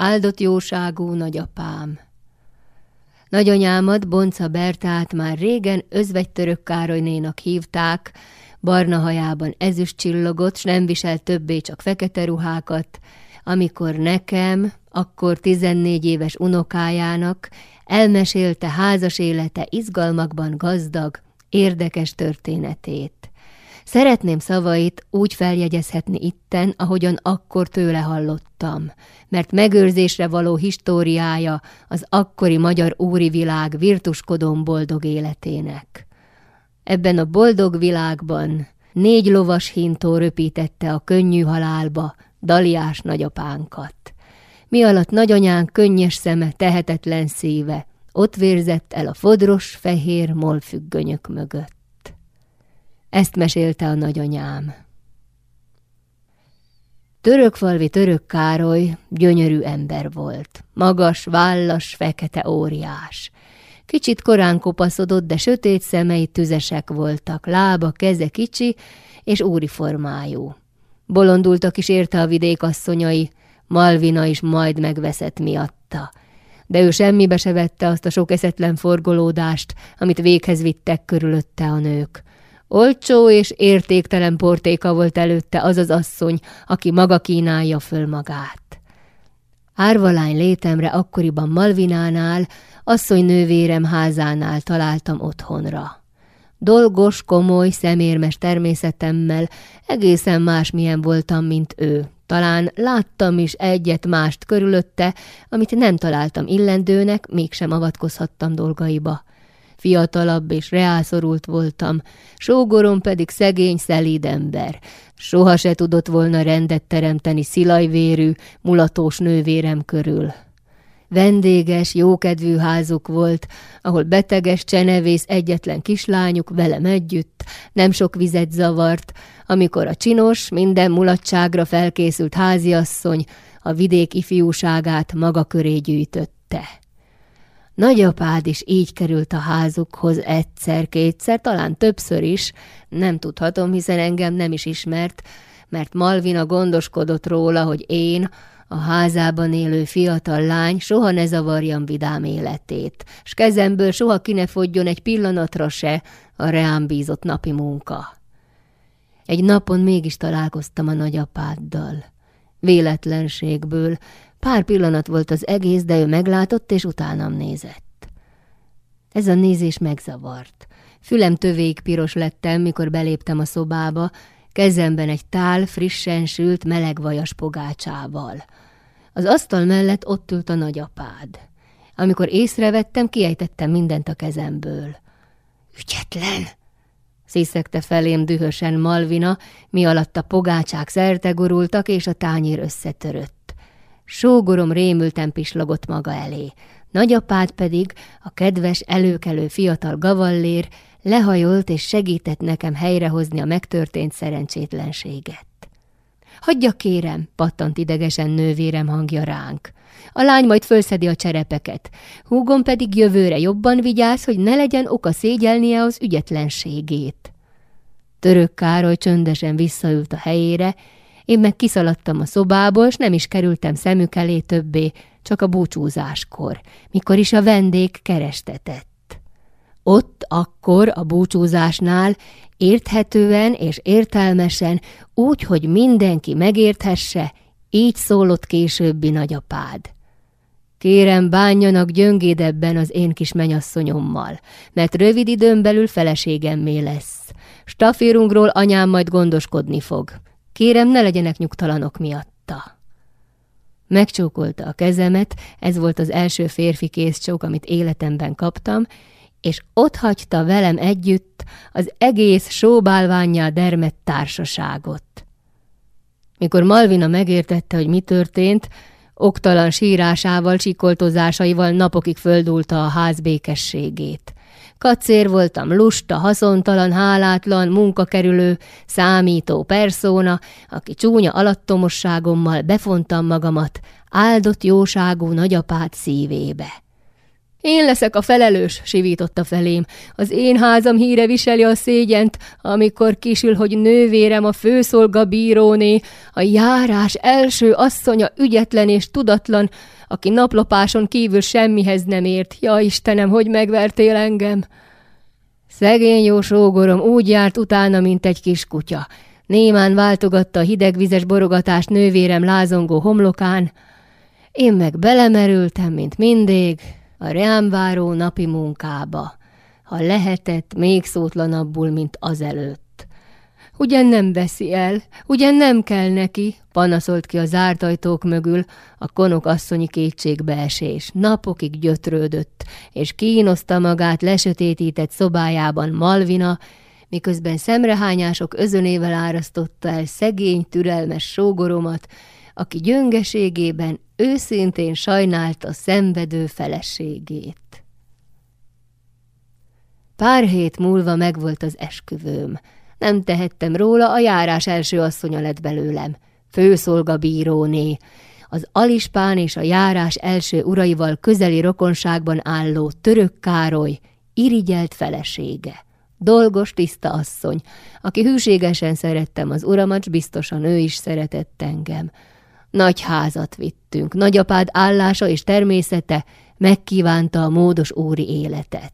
áldott jóságú nagyapám. Nagyanyámat, Bonca Bertát már régen özvegytörök Károlynénak hívták, barna hajában ezüst csillogott, s nem visel többé csak fekete ruhákat, amikor nekem, akkor 14 éves unokájának elmesélte házas élete izgalmakban gazdag, érdekes történetét. Szeretném szavait úgy feljegyezhetni itten, ahogyan akkor tőle hallottam, mert megőrzésre való históriája az akkori magyar úri világ virtuskodón boldog életének. Ebben a boldog világban négy lovas hintó röpítette a könnyű halálba Daliás nagyapánkat. Mi alatt nagyanyán könnyes szeme, tehetetlen szíve, ott vérzett el a fodros, fehér molfüggönyök mögött. Ezt mesélte a nagyanyám. Törökfalvi török Károly gyönyörű ember volt. Magas, vállas, fekete óriás. Kicsit korán kopaszodott, de sötét szemei tüzesek voltak, lába, keze kicsi és úri formájú. Bolondultak is érte a vidék asszonyai, Malvina is majd megveszett miatta. De ő semmibe se vette azt a sok eszetlen forgolódást, amit véghez vittek körülötte a nők. Olcsó és értéktelen portéka volt előtte az az asszony, aki maga kínálja föl magát. Árvalány létemre akkoriban Malvinánál, asszony nővérem házánál találtam otthonra. Dolgos, komoly, szemérmes természetemmel egészen másmilyen voltam, mint ő. Talán láttam is egyet mást körülötte, amit nem találtam illendőnek, mégsem avatkozhattam dolgaiba. Fiatalabb és reálszorult voltam, sógorom pedig szegény, szelíd ember. Soha se tudott volna rendet teremteni szilajvérű, mulatós nővérem körül. Vendéges, jókedvű házuk volt, ahol beteges, csenevész egyetlen kislányuk velem együtt nem sok vizet zavart, amikor a csinos, minden mulatságra felkészült háziasszony a vidék ifjúságát maga köré gyűjtötte. Nagyapád is így került a házukhoz egyszer-kétszer, talán többször is, nem tudhatom, hiszen engem nem is ismert, mert Malvina gondoskodott róla, hogy én, a házában élő fiatal lány soha ne zavarjam vidám életét, s kezemből soha ki ne fogjon egy pillanatra se a reám bízott napi munka. Egy napon mégis találkoztam a nagyapáddal. Véletlenségből, Pár pillanat volt az egész, de ő meglátott, és utánam nézett. Ez a nézés megzavart. Fülem tövéig piros lettem, mikor beléptem a szobába, kezemben egy tál, frissen sült, meleg vajas pogácsával. Az asztal mellett ott ült a nagyapád. Amikor észrevettem, kiejtettem mindent a kezemből. Ügyetlen! sziszegte felém dühösen Malvina, mi alatt a pogácsák szerte gurultak, és a tányér összetörött. Sógorom rémülten pislogott maga elé. Nagyapád pedig, a kedves, előkelő fiatal gavallér, lehajolt és segített nekem helyrehozni a megtörtént szerencsétlenséget. Hagyja kérem, pattant idegesen nővérem hangja ránk. A lány majd fölszedi a cserepeket. Húgom pedig jövőre jobban vigyáz, hogy ne legyen oka szégyelnie az ügyetlenségét. Török Károly csöndesen visszaült a helyére, én meg kiszaladtam a szobából, és nem is kerültem szemük elé többé, csak a búcsúzáskor, mikor is a vendég kerestetett. Ott akkor a búcsúzásnál érthetően és értelmesen, úgy, hogy mindenki megérthesse, így szólott későbbi nagyapád. Kérem, bánjanak gyöngédebben az én kis menyasszonyommal, mert rövid időn belül feleségemmé lesz. Staférunkról anyám majd gondoskodni fog. Kérem, ne legyenek nyugtalanok miatta. Megcsókolta a kezemet, ez volt az első férfi kézcsók, amit életemben kaptam, és ott hagyta velem együtt az egész sóbálványjá dermedt társaságot. Mikor Malvina megértette, hogy mi történt, oktalan sírásával, csikoltozásaival napokig földulta a ház békességét. Kacér voltam, lusta, haszontalan, hálátlan, munkakerülő, számító perszóna, aki csúnya alattomosságommal befontam magamat áldott jóságú nagyapát szívébe. Én leszek a felelős, sivította felém. Az én házam híre viseli a szégyent, amikor kisül, hogy nővérem a főszolga bíróné, a járás első asszonya ügyetlen és tudatlan, aki naplopáson kívül semmihez nem ért. Ja, Istenem, hogy megvertél engem! Szegény jó sógorom úgy járt utána, mint egy kis kutya. Némán váltogatta a hidegvizes borogatást nővérem lázongó homlokán. Én meg belemerültem, mint mindig, a rám váró napi munkába, ha lehetett még szótlanabbul, mint azelőtt. Ugyan nem veszi el, ugyan nem kell neki, panaszolt ki a zárt ajtók mögül a konok asszonyi kétségbeesés. Napokig gyötrődött, és kínoszta magát lesötétített szobájában Malvina, miközben szemrehányások özönével árasztotta el szegény, türelmes sógoromat, aki gyöngeségében őszintén sajnálta szenvedő feleségét. Pár hét múlva megvolt az esküvőm. Nem tehettem róla, a járás első asszonya lett belőlem. Főszolgabíróné, az Alispán és a járás első uraival közeli rokonságban álló török Károly, irigyelt felesége. Dolgos, tiszta asszony, aki hűségesen szerettem az uramat, biztosan ő is szeretett engem. Nagy házat vittünk, nagyapád állása és természete megkívánta a módos óri életet.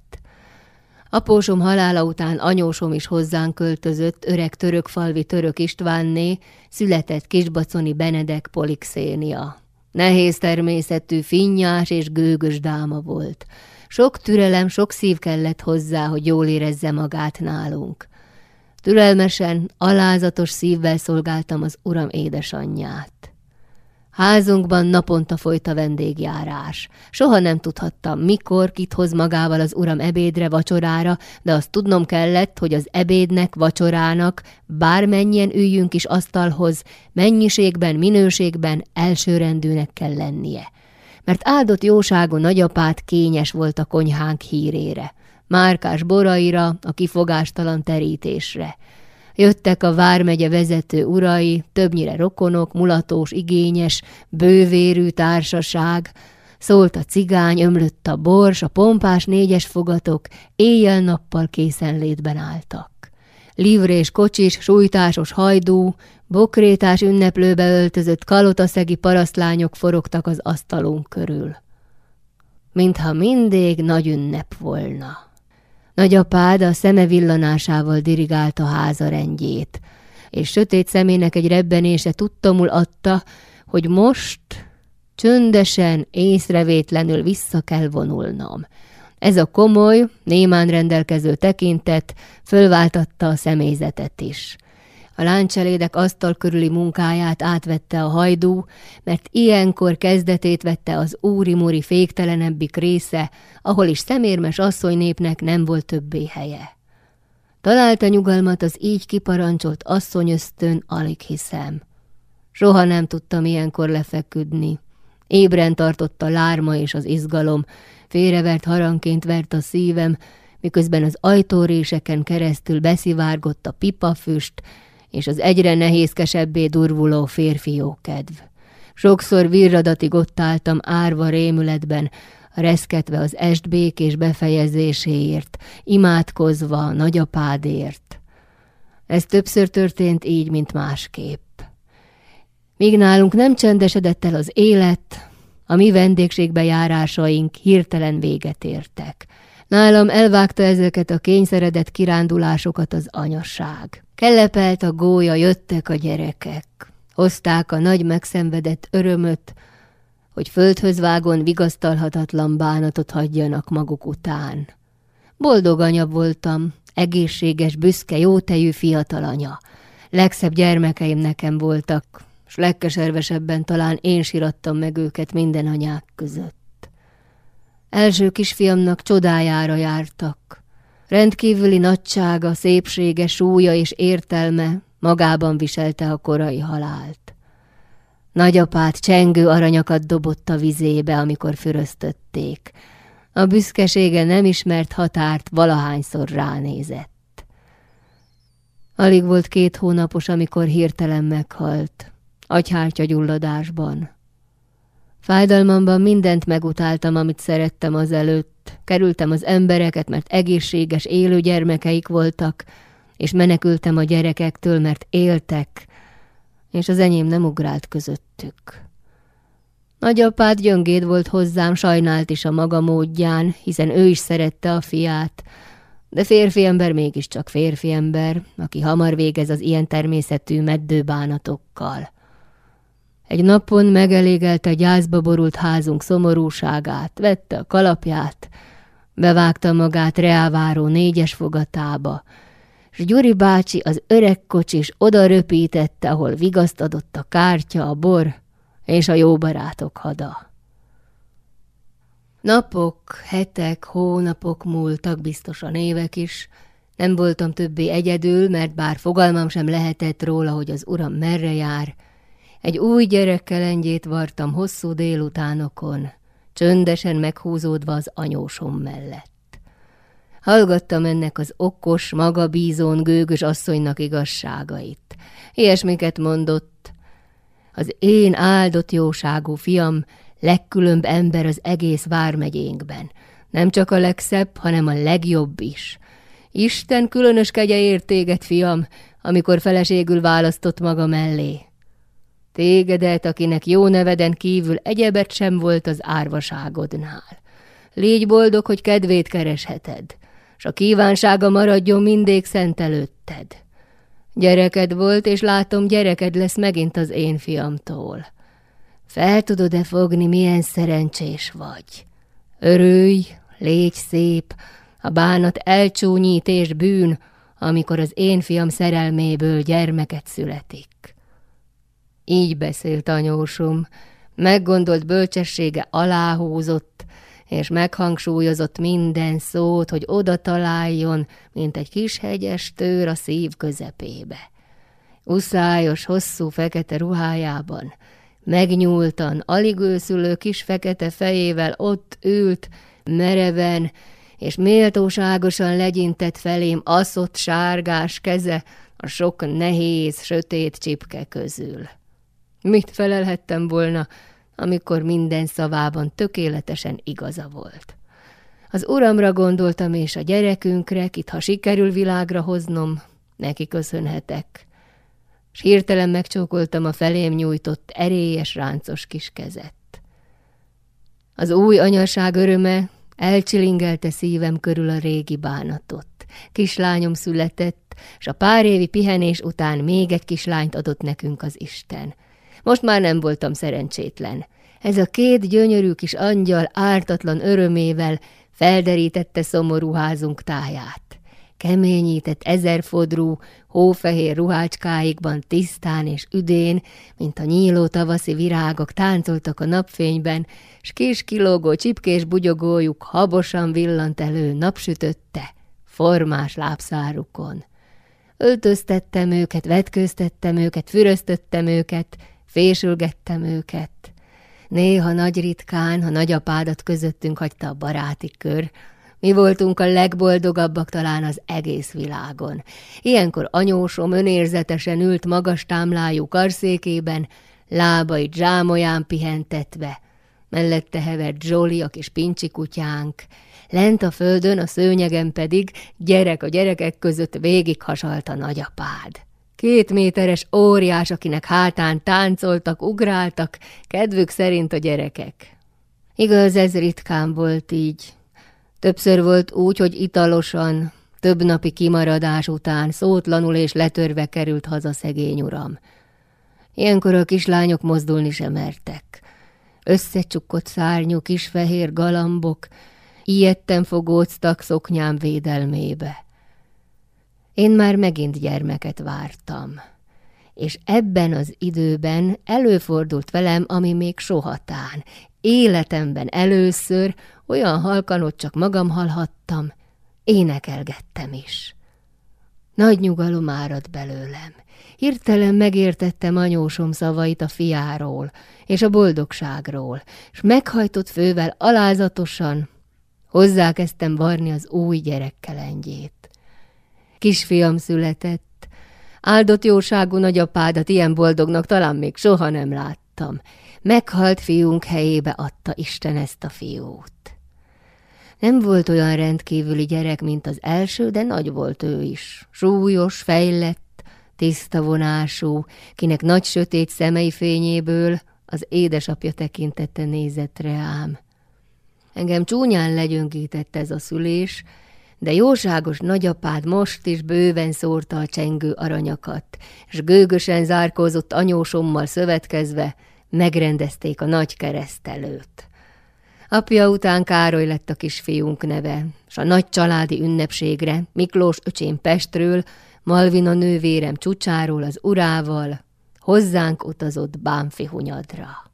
Apósom halála után anyósom is hozzánk költözött, öreg törökfalvi török Istvánné, született kisbaconi Benedek Polixénia. Nehéz természetű, finnyás és gőgös dáma volt. Sok türelem, sok szív kellett hozzá, hogy jól érezze magát nálunk. Türelmesen, alázatos szívvel szolgáltam az uram édesanyját. Házunkban naponta folyt a vendégjárás. Soha nem tudhattam, mikor kit hoz magával az uram ebédre, vacsorára, de azt tudnom kellett, hogy az ebédnek, vacsorának, bármennyien üljünk is asztalhoz, mennyiségben, minőségben elsőrendűnek kell lennie. Mert áldott jóságú nagyapát kényes volt a konyhánk hírére, márkás boraira, a kifogástalan terítésre – Jöttek a vármegye vezető urai, többnyire rokonok, mulatós, igényes, bővérű társaság, Szólt a cigány, ömlött a bors, a pompás négyes fogatok éjjel-nappal készenlétben álltak. Livrés kocsis, sújtásos hajdú, bokrétás ünneplőbe öltözött kalotaszegi parasztlányok forogtak az asztalunk körül. Mintha mindig nagy ünnep volna. Nagyapád a szeme villanásával dirigálta háza rendjét, és sötét szemének egy rebbenése tudtomul adta, hogy most csöndesen, észrevétlenül vissza kell vonulnom. Ez a komoly, némán rendelkező tekintet fölváltatta a személyzetet is. A láncselédek asztal körüli munkáját átvette a hajdú, mert ilyenkor kezdetét vette az úri-muri féktelenebbik része, ahol is szemérmes asszonynépnek nem volt többé helye. Találta nyugalmat az így kiparancsolt asszonyösztön, alig hiszem. Soha nem tudtam ilyenkor lefeküdni. Ébren tartott a lárma és az izgalom, félrevert harangként vert a szívem, miközben az ajtóréseken keresztül beszivárgott a pipafüst, és az egyre nehézkesebbé durvuló férfi jókedv. Sokszor virradatig ott álltam árva rémületben, reszketve az est békés befejezéséért, imádkozva nagyapádért. Ez többször történt így, mint másképp. Míg nálunk nem csendesedett el az élet, a mi vendégségbe járásaink hirtelen véget értek. Nálam elvágta ezeket a kényszeredett kirándulásokat az anyasság. Kelepelt a gólya, jöttek a gyerekek. Hozták a nagy megszenvedett örömöt, hogy földhöz vágon vigasztalhatatlan bánatot hagyjanak maguk után. Boldog anya voltam, egészséges, büszke, jótejű fiatal anya. Legszebb gyermekeim nekem voltak, s legkeservesebben talán én sirattam meg őket minden anyák között. Első kisfiamnak csodájára jártak. Rendkívüli nagysága, szépsége, súlya és értelme magában viselte a korai halált. Nagyapát csengő aranyakat dobott a vizébe, amikor füröztötték. A büszkesége nem ismert határt, valahányszor ránézett. Alig volt két hónapos, amikor hirtelen meghalt, agyhártya gyulladásban. Fájdalmamban mindent megutáltam, amit szerettem az előtt. Kerültem az embereket, mert egészséges, élő gyermekeik voltak, és menekültem a gyerekektől, mert éltek, és az enyém nem ugrált közöttük. Nagyapád gyöngéd volt hozzám, sajnált is a maga módján, hiszen ő is szerette a fiát, de férfi ember mégiscsak férfi ember, aki hamar végez az ilyen természetű meddőbánatokkal. Egy napon megelégelte gyászba borult házunk szomorúságát, vette a kalapját, bevágta magát reáváró négyes fogatába, s Gyuri bácsi az öreg kocsis oda röpítette, ahol vigaszt adott a kártya, a bor és a jó barátok hada. Napok, hetek, hónapok múltak, biztosan évek is. Nem voltam többé egyedül, mert bár fogalmam sem lehetett róla, hogy az uram merre jár, egy új gyerekkelengyét vartam hosszú délutánokon, csöndesen meghúzódva az anyósom mellett. Hallgattam ennek az okos, magabízón, gőgös asszonynak igazságait. Ilyesmiket mondott. Az én áldott jóságú fiam legkülönb ember az egész vármegyénkben. Nem csak a legszebb, hanem a legjobb is. Isten különös kegye értéget, fiam, amikor feleségül választott maga mellé. Tégedet, akinek jó neveden kívül egyebet sem volt az árvaságodnál. Légy boldog, hogy kedvét keresheted, s a kívánsága maradjon mindig szent előtted. Gyereked volt, és látom, gyereked lesz megint az én fiamtól. Fel tudod-e fogni, milyen szerencsés vagy? Örülj, légy szép, a bánat elcsúnyít és bűn, amikor az én fiam szerelméből gyermeket születik. Így beszélt anyósom, meggondolt bölcsessége aláhúzott, és meghangsúlyozott minden szót, hogy oda találjon, mint egy kis hegyes tőr a szív közepébe. Uszályos, hosszú fekete ruhájában, megnyúltan, alig őszülő kis fekete fejével ott ült, mereven, és méltóságosan legyintett felém aszott sárgás keze a sok nehéz, sötét csipke közül. Mit felelhettem volna, amikor minden szavában tökéletesen igaza volt? Az uramra gondoltam, és a gyerekünkre, kit ha sikerül világra hoznom, neki köszönhetek. S hirtelen megcsókoltam a felém nyújtott erélyes, ráncos kis kezet. Az új anyaság öröme elcsilingelte szívem körül a régi bánatot. Kislányom született, s a pár évi pihenés után még egy kislányt adott nekünk az Isten – most már nem voltam szerencsétlen. Ez a két gyönyörű kis angyal ártatlan örömével felderítette szomorú házunk táját. Keményített ezerfodrú, hófehér ruhácskáikban tisztán és üdén, mint a nyíló tavaszi virágok táncoltak a napfényben, s kis kilógó csipkés bugyogójuk habosan villant elő napsütötte, formás lábszárukon. Öltöztettem őket, vetköztettem őket, füröztöttem őket, Fésülgettem őket. Néha nagy ritkán, ha nagyapádat közöttünk hagyta a baráti kör, mi voltunk a legboldogabbak talán az egész világon. Ilyenkor anyósom önérzetesen ült magas támlájú karszékében, lábai zsámolyán pihentetve. Mellette hevert Zsoli, a kis pincsi kutyánk. Lent a földön, a szőnyegen pedig gyerek a gyerekek között végighasalt a nagyapád. Két méteres óriás, akinek hátán táncoltak, ugráltak, kedvük szerint a gyerekek. Igaz, ez ritkán volt így. Többször volt úgy, hogy italosan, több napi kimaradás után szótlanul és letörve került haza szegény uram. Ilyenkor a kislányok mozdulni sem mertek. Összecsukott szárnyú kis fehér galambok, ilyetten fogóztak szoknyám védelmébe. Én már megint gyermeket vártam. És ebben az időben előfordult velem, ami még sohatán. Életemben először olyan halkan, hogy csak magam hallhattam, énekelgettem is. Nagy nyugalom árad belőlem. Hirtelen megértettem anyósom szavait a fiáról és a boldogságról, és meghajtott fővel alázatosan hozzákezdtem varni az új gyerekkelengyét. Kisfiam született. Áldott jóságú nagyapádat ilyen boldognak talán még soha nem láttam. Meghalt fiunk helyébe adta Isten ezt a fiút. Nem volt olyan rendkívüli gyerek, mint az első, de nagy volt ő is. Súlyos, fejlett, tiszta vonású, kinek nagy sötét szemei fényéből az édesapja tekintette nézett reám. Engem csúnyán legyöngített ez a szülés, de jóságos nagyapád most is bőven szórta a csengő aranyakat, és gőgösen zárkózott anyósommal szövetkezve megrendezték a nagy keresztelőt. Apja után Károly lett a kisfiunk neve, s a nagy családi ünnepségre Miklós öcsém Pestről, Malvina nővérem Csúcsáról az urával hozzánk utazott Bánfi hunyadra.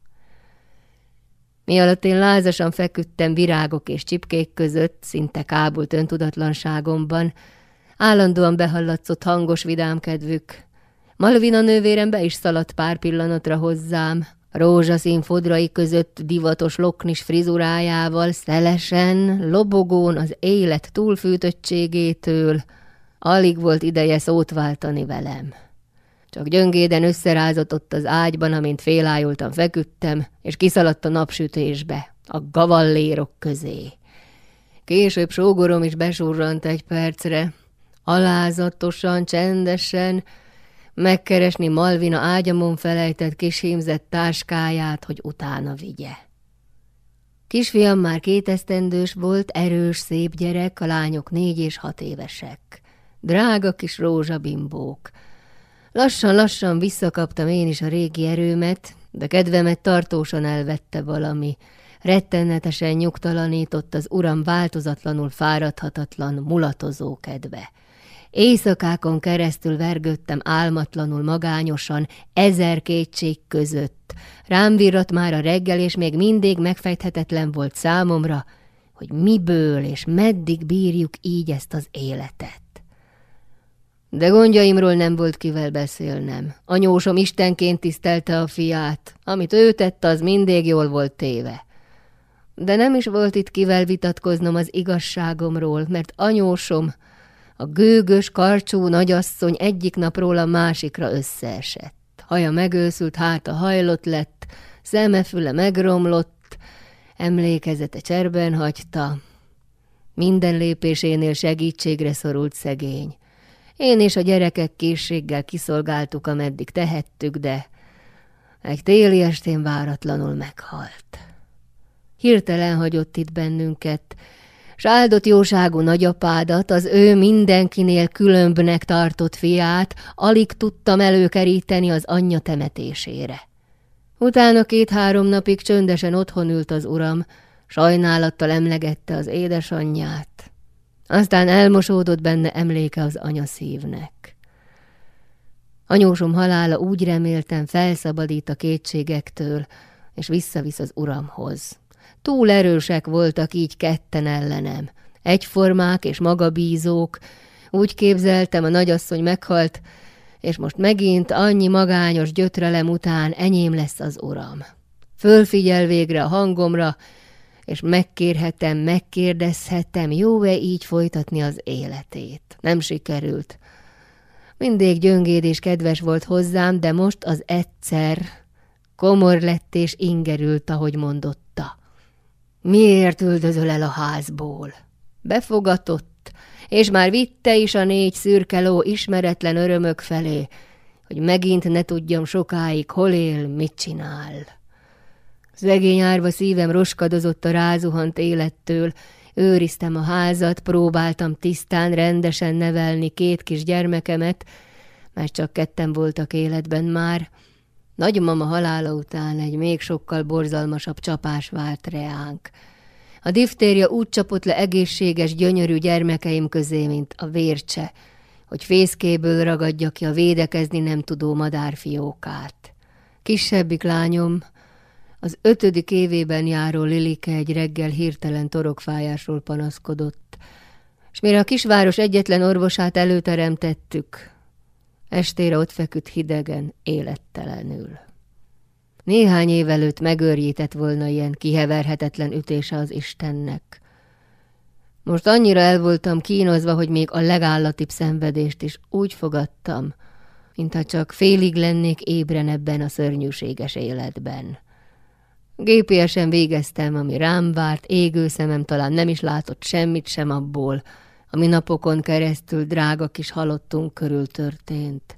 Mi alatt én lázasan feküdtem virágok és csipkék között, szinte kábult öntudatlanságomban, állandóan behallatszott hangos vidámkedvük. Malvina nővérem be is szaladt pár pillanatra hozzám, rózsaszín fodrai között divatos loknis frizurájával, szelesen, lobogón az élet túlfűtöttségétől, alig volt ideje szót váltani velem. Csak gyöngéden összerázott ott az ágyban, amint félájultan feküdtem, és kiszaladt a napsütésbe, a gavallérok közé. Később sógorom is besurrant egy percre, alázatosan, csendesen, megkeresni Malvina ágyamon felejtett kis hímzett táskáját, hogy utána vigye. Kisfiam már kétesztendős volt, erős, szép gyerek, a lányok négy és hat évesek. Drága kis rózsabimbók, Lassan-lassan visszakaptam én is a régi erőmet, de kedvemet tartósan elvette valami. Rettenetesen nyugtalanított az uram változatlanul fáradhatatlan, mulatozó kedve. Éjszakákon keresztül vergődtem álmatlanul magányosan, ezer kétség között. Rám virrat már a reggel, és még mindig megfejthetetlen volt számomra, hogy miből és meddig bírjuk így ezt az életet. De gondjaimról nem volt kivel beszélnem. Anyósom istenként tisztelte a fiát. Amit ő tett, az mindig jól volt téve. De nem is volt itt kivel vitatkoznom az igazságomról, mert anyósom, a gőgös, karcsú nagyasszony egyik napról a másikra összeesett. Haja megőszült, háta hajlott lett, szemefüle megromlott, emlékezete cserben hagyta. Minden lépésénél segítségre szorult szegény. Én és a gyerekek készséggel kiszolgáltuk, ameddig tehettük, de egy téli estén váratlanul meghalt. Hirtelen hagyott itt bennünket, s áldott jóságú nagyapádat, az ő mindenkinél különbnek tartott fiát, alig tudtam előkeríteni az anyja temetésére. Utána két-három napig csöndesen otthon ült az uram, sajnálattal emlegette az édesanyját, aztán elmosódott benne emléke az anya szívnek. Anyósom halála úgy reméltem felszabadít a kétségektől, és visszavisz az uramhoz. Túl erősek voltak így ketten ellenem. Egyformák és magabízók. Úgy képzeltem, a nagyasszony meghalt, és most megint annyi magányos gyötrelem után enyém lesz az uram. Fölfigyel végre a hangomra, és megkérhetem, megkérdezhetem, jó-e így folytatni az életét. Nem sikerült. Mindig gyöngéd és kedves volt hozzám, de most az egyszer komor lett és ingerült, ahogy mondotta. Miért üldözöl el a házból? Befogatott, és már vitte is a négy szürkeló ismeretlen örömök felé, hogy megint ne tudjam sokáig, hol él, mit csinál. Szegény árva szívem roskadozott a rázuhant élettől, őriztem a házat, próbáltam tisztán, rendesen nevelni két kis gyermekemet, mert csak ketten voltak életben már. Nagymama halála után egy még sokkal borzalmasabb csapás vált reánk. A diftéria úgy csapott le egészséges, gyönyörű gyermekeim közé, mint a vércse, hogy fészkéből ragadja ki a védekezni nem tudó madárfiókát. Kisebbik lányom, az ötödik évében járó Lilike egy reggel hirtelen torokfájásról panaszkodott, és mire a kisváros egyetlen orvosát előteremtettük, estére ott feküdt hidegen, élettelenül. Néhány év előtt megőrjített volna ilyen kiheverhetetlen ütése az Istennek. Most annyira el voltam kínozva, hogy még a legállatibb szenvedést is úgy fogadtam, mintha csak félig lennék ébren ebben a szörnyűséges életben. Gépiesen végeztem, ami rám várt, égő szemem talán nem is látott semmit sem abból, ami napokon keresztül drága kis halottunk körül történt.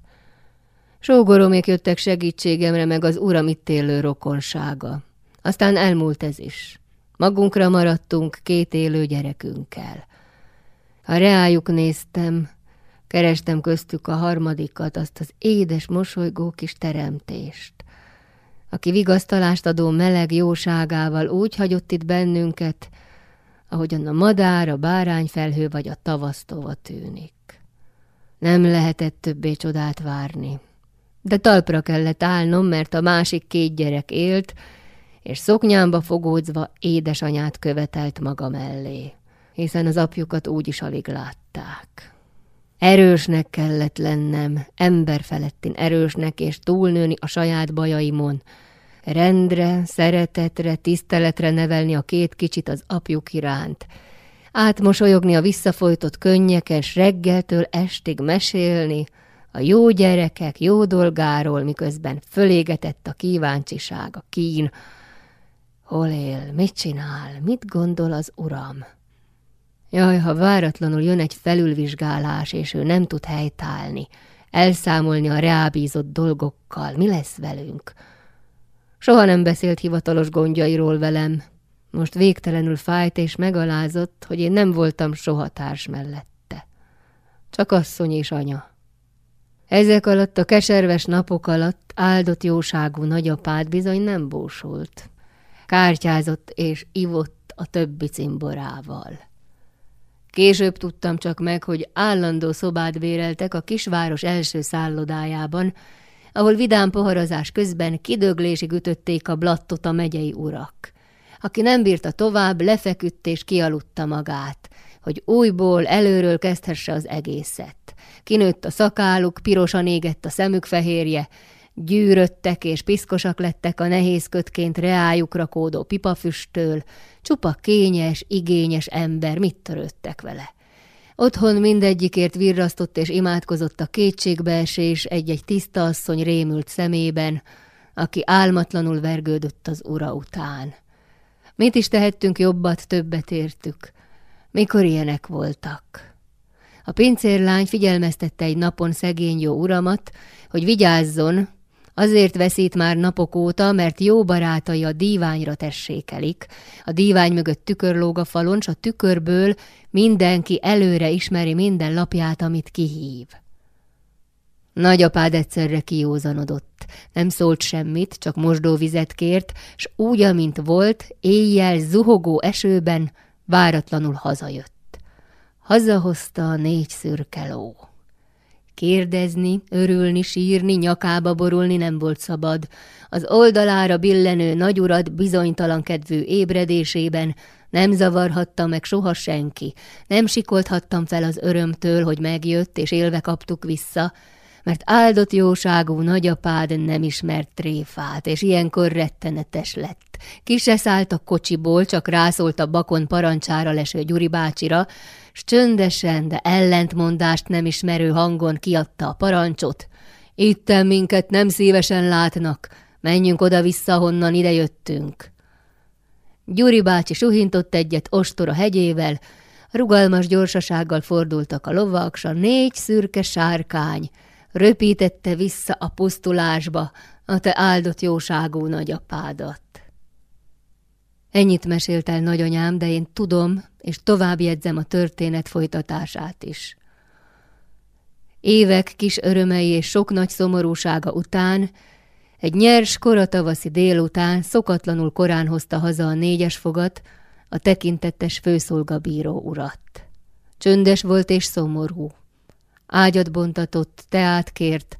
Sógoromék jöttek segítségemre, meg az uram itt élő rokonsága. Aztán elmúlt ez is. Magunkra maradtunk két élő gyerekünkkel. Ha reájuk néztem, kerestem köztük a harmadikat, azt az édes, mosolygó kis teremtést, aki vigasztalást adó meleg jóságával úgy hagyott itt bennünket, ahogyan a madár, a bárányfelhő vagy a tavasztova tűnik. Nem lehetett többé csodát várni. De talpra kellett állnom, mert a másik két gyerek élt, és szoknyámba fogódzva édesanyát követelt maga mellé, hiszen az apjukat úgy is alig látták. Erősnek kellett lennem, emberfelettin erősnek, és túlnőni a saját bajaimon, rendre, szeretetre, tiszteletre nevelni a két kicsit az apjuk iránt, átmosolyogni a visszafolytott könnyekes, reggeltől estig mesélni, a jó gyerekek jó dolgáról, miközben fölégetett a kíváncsiság, a kín. Hol él, mit csinál, mit gondol az uram? Jaj, ha váratlanul jön egy felülvizsgálás, és ő nem tud helytállni, elszámolni a reábízott dolgokkal, mi lesz velünk? Soha nem beszélt hivatalos gondjairól velem. Most végtelenül fájt és megalázott, hogy én nem voltam soha társ mellette. Csak asszony és anya. Ezek alatt a keserves napok alatt áldott jóságú nagyapád bizony nem bósult. Kártyázott és ivott a többi cimborával. Később tudtam csak meg, hogy állandó szobát béreltek a kisváros első szállodájában, ahol vidám poharazás közben kidöglésig ütötték a blattot a megyei urak. Aki nem bírta tovább, lefeküdt és kialudta magát, hogy újból előről kezdhesse az egészet. Kinőtt a szakáluk, pirosan égett a szemük fehérje, gyűröttek és piszkosak lettek a nehéz kötként reájukra kódó pipafüsttől, csupa kényes, igényes ember, mit törődtek vele. Otthon mindegyikért virrasztott és imádkozott a kétségbeesés egy-egy tiszta asszony rémült szemében, aki álmatlanul vergődött az ura után. Mit is tehettünk jobbat, többet értük. Mikor ilyenek voltak? A pincérlány figyelmeztette egy napon szegény jó uramat, hogy vigyázzon, Azért veszít már napok óta, mert jó barátai a díványra tessékelik. A dívány mögött tükör lóg a falon, s a tükörből mindenki előre ismeri minden lapját, amit kihív. Nagyapád egyszerre kiózanodott. Nem szólt semmit, csak mosdóvizet kért, s úgy, amint volt, éjjel zuhogó esőben váratlanul hazajött. Hazahozta a négy szürke ló. Kérdezni, örülni, sírni, nyakába borulni nem volt szabad. Az oldalára billenő nagyurat bizonytalan kedvű ébredésében nem zavarhatta meg soha senki. Nem sikolthattam fel az örömtől, hogy megjött, és élve kaptuk vissza, mert áldott jóságú nagyapád nem ismert tréfát, és ilyenkor rettenetes lett. Ki se szállt a kocsiból, csak rászólt a bakon parancsára leső Gyuri bácsira, s csöndesen, de ellentmondást nem ismerő hangon kiadta a parancsot. Itten minket nem szívesen látnak, menjünk oda-vissza, honnan idejöttünk. Gyuri bácsi suhintott egyet ostora hegyével, rugalmas gyorsasággal fordultak a lovak, s a négy szürke sárkány röpítette vissza a pusztulásba a te áldott jóságú nagyapádat. Ennyit mesélt el nagyanyám, de én tudom, és tovább jegyzem a történet folytatását is. Évek kis örömei és sok nagy szomorúsága után, egy nyers, koratavaszi délután szokatlanul korán hozta haza a négyes fogat, a tekintettes főszolgabíró urat. Csöndes volt és szomorú. Ágyat bontatott, teát kért,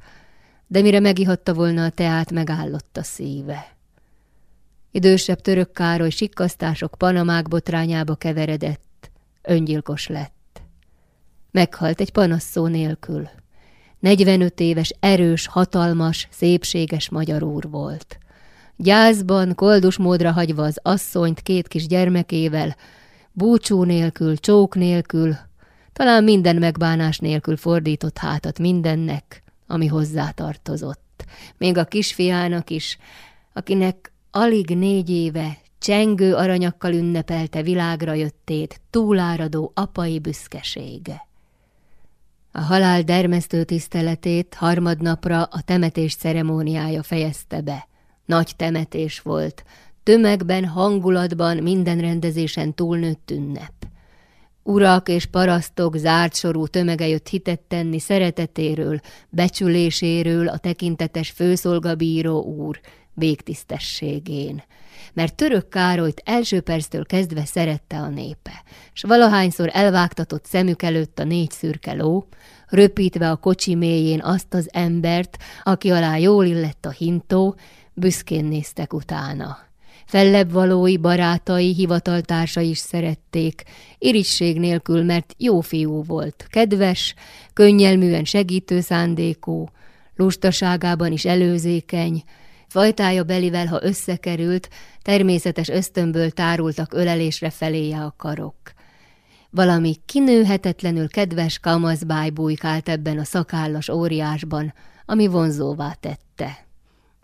de mire megihatta volna a teát, megállott a szíve. Idősebb török Károly sikkasztások panamák botrányába keveredett, öngyilkos lett. Meghalt egy panasszó nélkül. 45 éves, erős, hatalmas, szépséges magyar úr volt. Gyászban, koldus módra hagyva az asszonyt két kis gyermekével, búcsú nélkül, csók nélkül, talán minden megbánás nélkül fordított hátat mindennek, ami hozzátartozott. Még a kisfiának is, akinek alig négy éve csengő aranyakkal ünnepelte világra jöttét túláradó apai büszkesége. A halál dermesztő tiszteletét harmadnapra a temetés ceremóniája fejezte be. Nagy temetés volt, tömegben, hangulatban, minden rendezésen túlnőtt ünnep. Urak és parasztok zárt sorú tömege jött hitet tenni szeretetéről, becsüléséről a tekintetes főszolgabíró úr végtisztességén. Mert török Károlyt első perctől kezdve szerette a népe, s valahányszor elvágtatott szemük előtt a négy szürke ló, röpítve a kocsi mélyén azt az embert, aki alá jól illett a hintó, büszkén néztek utána. Fellebb valói, barátai, hivataltársai is szerették, irigység nélkül, mert jó fiú volt, kedves, könnyelműen segítő szándékú, lustaságában is előzékeny, fajtája belivel, ha összekerült, természetes ösztönből tárultak ölelésre feléje a karok. Valami kinőhetetlenül kedves kamaszbáj bújkált ebben a szakállas óriásban, ami vonzóvá tette.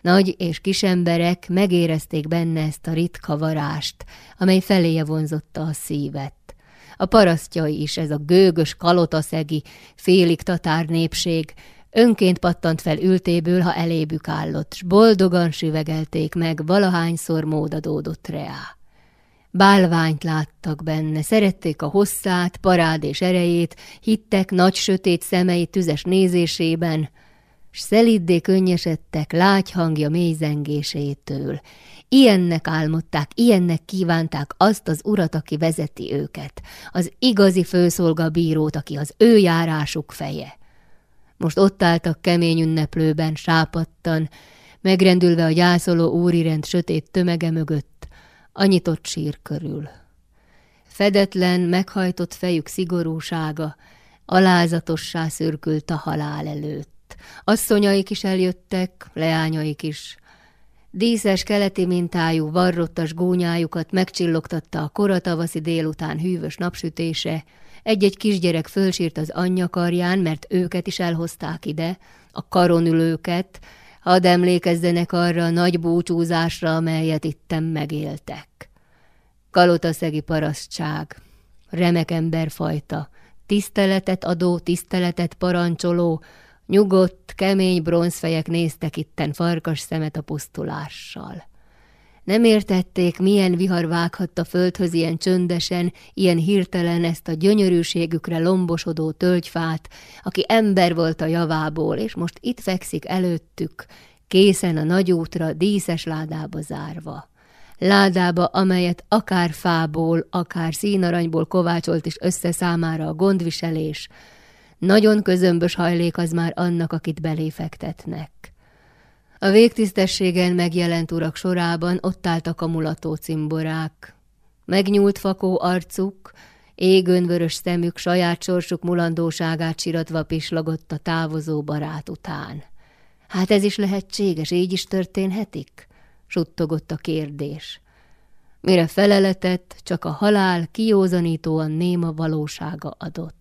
Nagy és kis emberek megérezték benne ezt a ritka varást, amely feléje vonzotta a szívet. A parasztjai is, ez a gőgös, kalotaszegi, félig tatár népség, önként pattant fel ültéből, ha elébük állott, s boldogan süvegelték meg, valahányszor módadódott reá. Bálványt láttak benne, szerették a hosszát, parád és erejét, hittek nagy sötét szemei tüzes nézésében, s szeliddé könnyesedtek lágy hangja mély zengésétől. Ilyennek álmodták, ilyennek kívánták azt az urat, aki vezeti őket, az igazi főszolgabírót, aki az ő járásuk feje. Most ott álltak kemény ünneplőben, sápadtan, megrendülve a gyászoló úrirend sötét tömege mögött, a nyitott sír körül. Fedetlen, meghajtott fejük szigorúsága alázatossá szürkült a halál előtt. Asszonyaik is eljöttek, leányaik is. Díszes keleti mintájú, varrottas gónyájukat megcsillogtatta a koratavaszi délután hűvös napsütése, egy-egy kisgyerek fölsírt az anyja karján, mert őket is elhozták ide, a karonülőket, hadd emlékezzenek arra a nagy búcsúzásra, amelyet itten megéltek. Kalotaszegi parasztság, remek emberfajta, tiszteletet adó, tiszteletet parancsoló, Nyugodt, kemény bronzfejek néztek itten farkas szemet a pusztulással. Nem értették, milyen vihar vághatta földhöz ilyen csöndesen, ilyen hirtelen ezt a gyönyörűségükre lombosodó tölgyfát, aki ember volt a javából, és most itt fekszik előttük, készen a nagy útra, díszes ládába zárva. Ládába, amelyet akár fából, akár színaranyból kovácsolt is össze számára a gondviselés, nagyon közömbös hajlék az már annak, akit beléfektetnek. A végtisztességen megjelent urak sorában ott álltak a mulató cimborák. Megnyúlt fakó arcuk, égönvörös szemük, saját sorsuk mulandóságát siratva pislagott a távozó barát után. Hát ez is lehetséges, így is történhetik? suttogott a kérdés. Mire feleletet, csak a halál kiózanítóan néma valósága adott.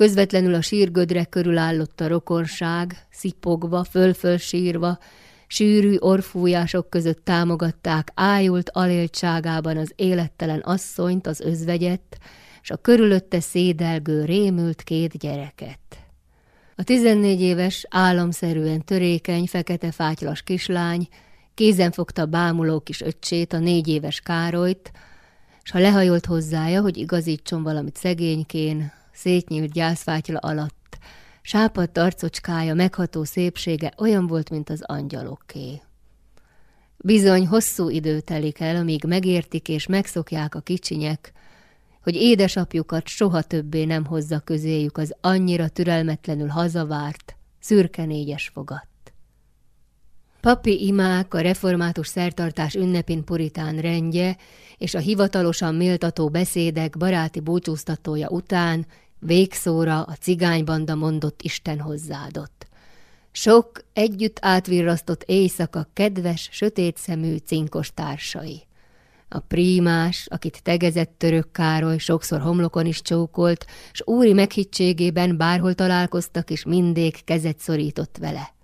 Közvetlenül a sírgödre körül állott a rokonság, szipogva, föl-föl sírva, sűrű orfújások között támogatták ájult aléltságában az élettelen asszonyt, az özvegyet, s a körülötte szédelgő rémült két gyereket. A tizennégy éves, álomszerűen törékeny, fekete fátylas kislány kézen fogta bámuló kis öccsét, a négy éves Károlyt, s ha lehajolt hozzája, hogy igazítson valamit szegénykén, szétnyílt gyászfátyla alatt. Sápadt arcocskája, megható szépsége olyan volt, mint az angyaloké. Bizony hosszú idő telik el, amíg megértik és megszokják a kicsinyek, hogy édesapjukat soha többé nem hozza közéjük az annyira türelmetlenül hazavárt, szürke négyes fogat. Papi imák, a református szertartás ünnepén puritán rendje és a hivatalosan méltató beszédek baráti búcsúztatója után Végszóra a cigánybanda mondott Isten hozzáadott. Sok együtt átvirrasztott éjszaka kedves, sötét szemű cinkos társai. A prímás, akit tegezett török Károly, sokszor homlokon is csókolt, s úri meghittségében bárhol találkoztak, és mindig kezet szorított vele.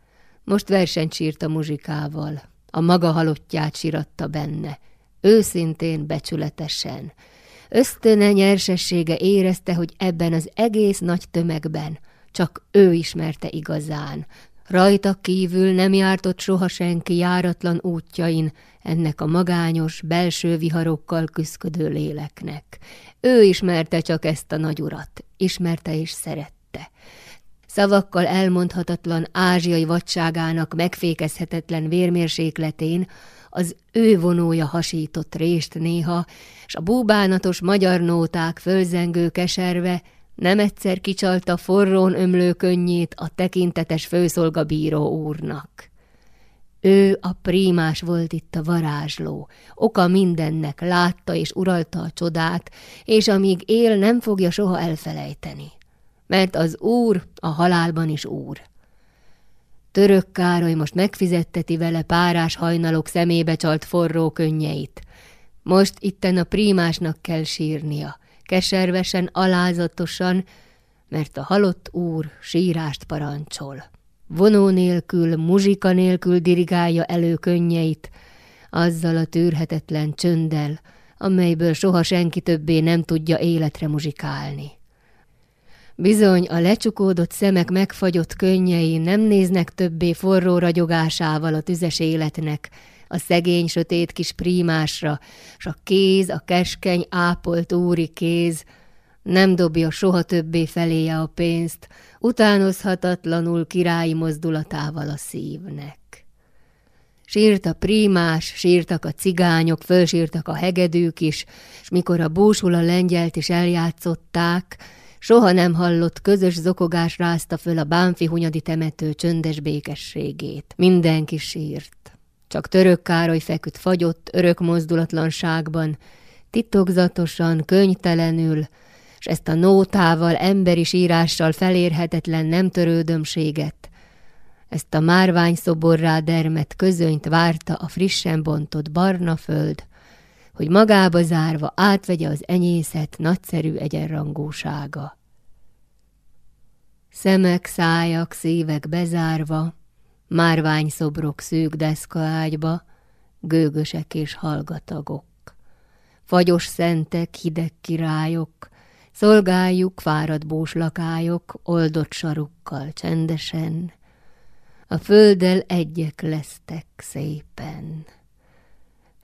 Most versenyt sírt a muzsikával, a maga halottját síratta benne, őszintén, becsületesen. Ösztöne nyersessége érezte, hogy ebben az egész nagy tömegben csak ő ismerte igazán. Rajta kívül nem jártott soha senki járatlan útjain ennek a magányos, belső viharokkal küszködő léleknek. Ő ismerte csak ezt a nagy urat, ismerte és szerette. Szavakkal elmondhatatlan ázsiai vadságának megfékezhetetlen vérmérsékletén az ő vonója hasított rést néha, s a búbánatos magyar nóták fölzengő keserve nem egyszer kicsalta forrón ömlő könnyét a tekintetes főszolgabíró úrnak. Ő a prímás volt itt a varázsló, oka mindennek, látta és uralta a csodát, és amíg él, nem fogja soha elfelejteni. Mert az úr a halálban is úr. Török Károly most megfizetteti vele párás hajnalok szemébe csalt forró könnyeit. Most itten a prímásnak kell sírnia, keservesen, alázatosan, mert a halott úr sírást parancsol. Vonó nélkül, muzsika nélkül dirigálja elő könnyeit, azzal a tűrhetetlen csönddel, amelyből soha senki többé nem tudja életre muzsikálni. Bizony, a lecsukódott szemek megfagyott könnyei nem néznek többé forró ragyogásával a tüzes életnek, a szegény, sötét kis prímásra, s a kéz, a keskeny, ápolt úri kéz nem dobja soha többé feléje a pénzt, utánozhatatlanul királyi mozdulatával a szívnek. Sírt a prímás, sírtak a cigányok, fölsírtak a hegedűk is, s mikor a búsula lengyelt is eljátszották, Soha nem hallott közös zokogás rázta föl a Bánfi hunyadi temető csöndes békességét. Mindenki sírt. Csak török Károly feküdt fagyott, örök mozdulatlanságban, titokzatosan, könytelenül, és ezt a nótával, emberi sírással felérhetetlen nem törődömséget, ezt a márvány szoborrá dermet közönyt várta a frissen bontott barna föld, hogy magába zárva átvegye az enyészet nagyszerű egyenrangúsága. Szemek, szájak, szívek bezárva, márvány szobrok szűk deszkaágyba, gőgösek és hallgatagok. Fagyos szentek, hideg királyok, szolgáljuk fáradt búslakályok, oldott sarukkal csendesen, a földdel egyek lesztek szépen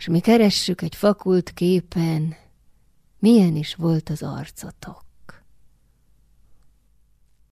s mi keressük egy fakult képen, milyen is volt az arcotok.